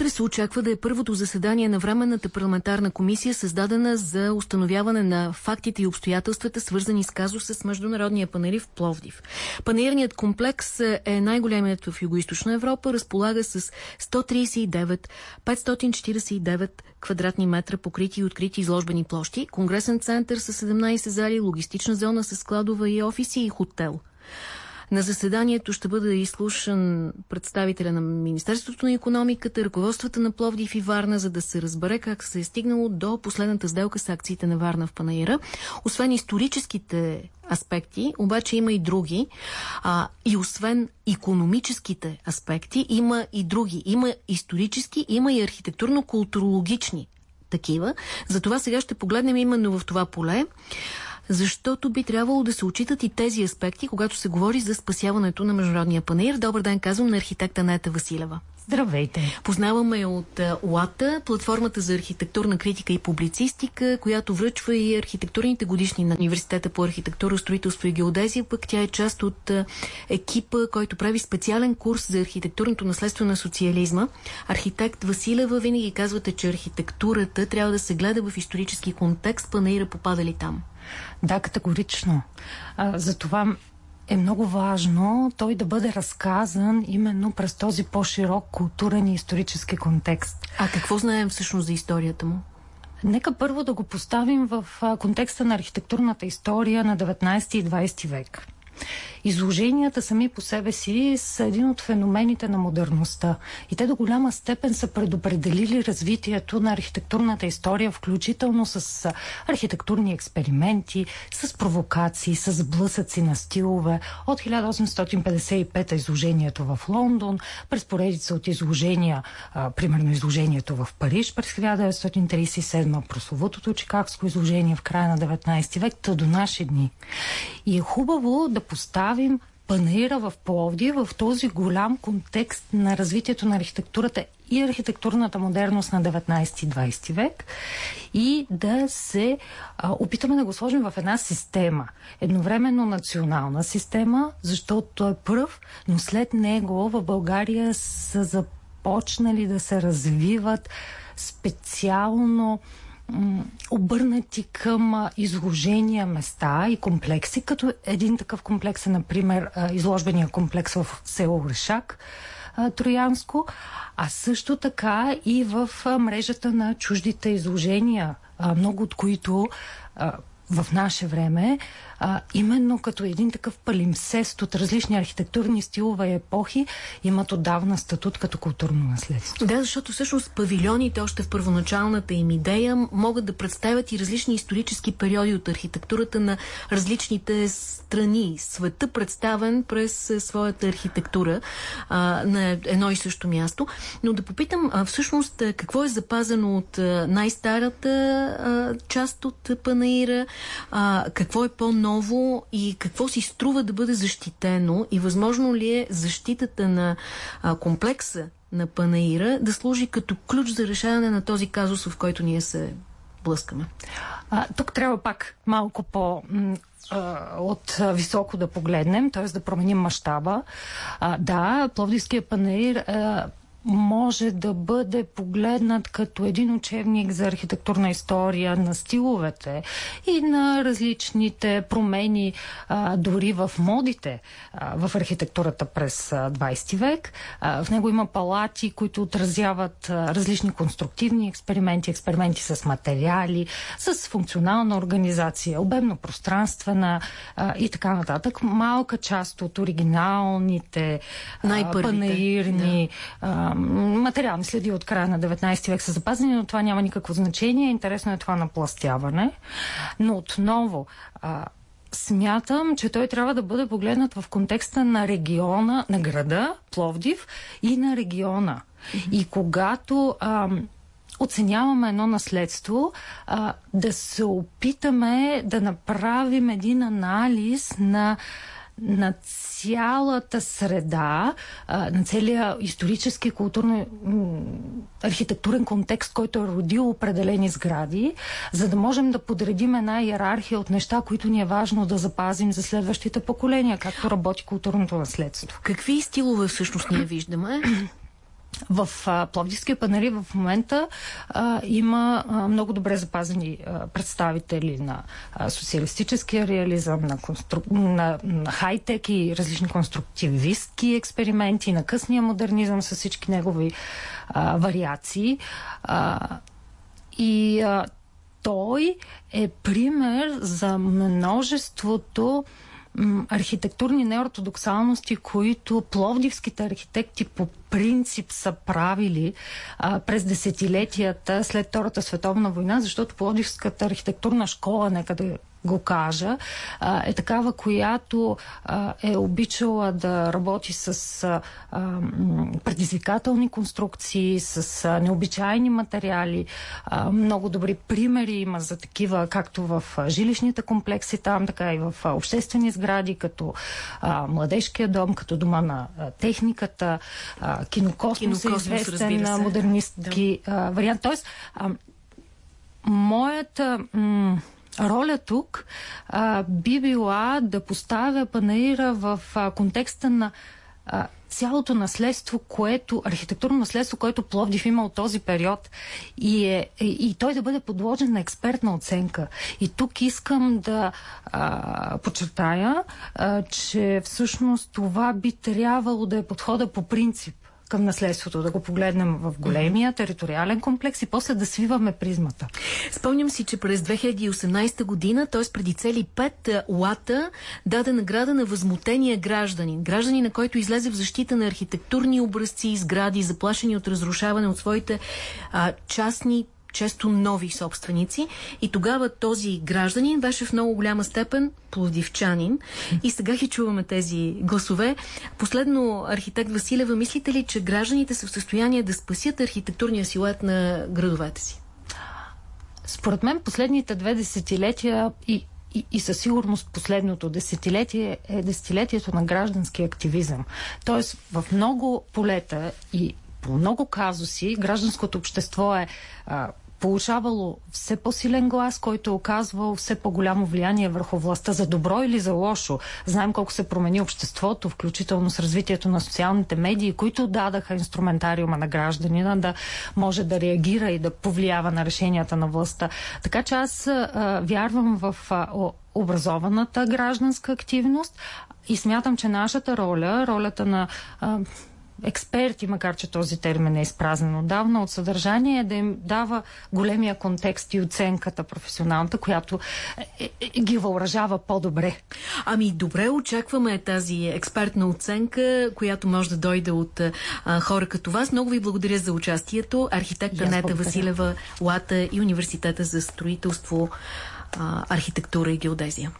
Утре се очаква да е първото заседание на Временната парламентарна комисия, създадена за установяване на фактите и обстоятелствата, свързани с казуса с Международния панери в Пловдив. Панерният комплекс е най-големият в Юго-Источна Европа, разполага с 139 549 квадратни метра покрити и открити изложбени площи, конгресен център с 17 зали, логистична зона с складова и офиси и хотел. На заседанието ще бъде изслушан представителя на Министерството на економиката, ръководствата на Пловдив и Варна, за да се разбере как се е стигнало до последната сделка с акциите на Варна в Панаира. Освен историческите аспекти, обаче има и други. А, и освен економическите аспекти, има и други. Има исторически, има и архитектурно-културологични такива. Затова сега ще погледнем именно в това поле защото би трябвало да се очитат и тези аспекти, когато се говори за спасяването на Международния панер. Добър ден, казвам на архитекта Нета Василева. Здравейте! Познаваме от УАТА, платформата за архитектурна критика и публицистика, която връчва и архитектурните годишни на Университета по архитектура, строителство и геодезия, пък тя е част от екипа, който прави специален курс за архитектурното наследство на социализма. Архитект Василева, винаги казвате, че архитектурата трябва да се гледа в исторически контекст, панаира попада ли там? Да, категорично. А, затова е много важно той да бъде разказан именно през този по-широк културен и исторически контекст. А какво знаем всъщност за историята му? Нека първо да го поставим в контекста на архитектурната история на 19 и 20 век. Изложенията сами по себе си са един от феномените на модерността и те до голяма степен са предопределили развитието на архитектурната история, включително с архитектурни експерименти, с провокации, с блъсъци на стилове. От 1855 изложението в Лондон, през поредица от изложения, а, примерно изложението в Париж през 1937, прословутото чикагско изложение в края на 19 век, та до наши дни. И е хубаво да поставим панаира в Пловди в този голям контекст на развитието на архитектурата и архитектурната модерност на 19-20 век и да се а, опитаме да го сложим в една система. Едновременно национална система, защото е пръв, но след него в България са започнали да се развиват специално обърнати към изложения места и комплекси, като един такъв комплекс е, например, изложбения комплекс в село Решак, Троянско, а също така и в мрежата на чуждите изложения, много от които в наше време, а, именно като един такъв палимсест от различни архитектурни стилове и епохи, имат отдавна статут като културно наследство. Да, защото всъщност павилионите още в първоначалната им идея могат да представят и различни исторически периоди от архитектурата на различните страни. Света представен през своята архитектура а, на едно и също място. Но да попитам а, всъщност какво е запазено от най-старата част от Панаира, а, какво е по-ново и какво си струва да бъде защитено и възможно ли е защитата на а, комплекса на Панаира да служи като ключ за решаване на този казус, в който ние се блъскаме? А, тук трябва пак малко по от високо да погледнем, т.е. да променим мащаба. Да, Пловдивския панаир може да бъде погледнат като един учебник за архитектурна история на стиловете и на различните промени а, дори в модите а, в архитектурата през а, 20 век. А, в него има палати, които отразяват а, различни конструктивни експерименти, експерименти с материали, с функционална организация, обемно пространствена а, и така нататък. Малка част от оригиналните а, панаирни да материални следи от края на 19 век са запазени, но това няма никакво значение. Интересно е това напластяване. Но отново, а, смятам, че той трябва да бъде погледнат в контекста на региона, на града, Пловдив и на региона. И когато а, оценяваме едно наследство, а, да се опитаме да направим един анализ на на цялата среда, на целия исторически, културно, архитектурен контекст, който е родил определени сгради, за да можем да подредим една иерархия от неща, които ни е важно да запазим за следващите поколения, както работи културното наследство. Какви стилове всъщност ние виждаме? В Пловдивския панери в момента а, има а, много добре запазени а, представители на а, социалистическия реализъм, на, констру... на, на хай-тек и различни конструктивистки експерименти, на късния модернизъм с всички негови а, вариации. А, и а, той е пример за множеството архитектурни неортодоксалности, които пловдивските архитекти по принцип са правили а, през десетилетията след Втората световна война, защото Пловдивската архитектурна школа, нека да го кажа, е такава, която е обичала да работи с предизвикателни конструкции, с необичайни материали. Много добри примери има за такива, както в жилищните комплекси там, така и в обществени сгради, като Младежкия дом, като Дома на техниката, а, Кинокосмос, е известен модернистки да. вариант. Тоест, а, моята... Роля тук а, би била да поставя панаира в а, контекста на а, цялото наследство, което, архитектурно наследство, което Пловдив има от този период и, е, и, и той да бъде подложен на експертна оценка. И тук искам да а, подчертая, а, че всъщност това би трябвало да е подхода по принцип към наследството, да го погледнем в големия териториален комплекс и после да свиваме призмата. Спомням си, че през 2018 година, т.е. преди цели пет лата, даде награда на възмутения гражданин. Гражданин, на който излезе в защита на архитектурни образци сгради, заплашени от разрушаване от своите а, частни често нови собственици. И тогава този гражданин беше в много голяма степен плодивчанин. И сега ги чуваме тези гласове. Последно, архитект Василева, мислите ли, че гражданите са в състояние да спасят архитектурния силует на градовете си? Според мен последните две десетилетия и и, и със сигурност последното десетилетие е десетилетието на граждански активизъм. Тоест в много полета и по много казуси гражданското общество е а, получавало все по-силен глас, който е оказвал все по-голямо влияние върху властта за добро или за лошо. Знаем колко се промени обществото, включително с развитието на социалните медии, които дадаха инструментариума на гражданина да може да реагира и да повлиява на решенията на властта. Така че аз а, вярвам в а, образованата гражданска активност и смятам, че нашата роля, ролята на а, експерти, макар че този термин е изпразнен отдавна, от съдържание да им дава големия контекст и оценката професионалната, която е, е, ги въоръжава по-добре. Ами добре, очакваме тази експертна оценка, която може да дойде от а, хора като вас. Много ви благодаря за участието. Архитекта Нета Василева Лата и Университета за строителство, а, архитектура и геодезия.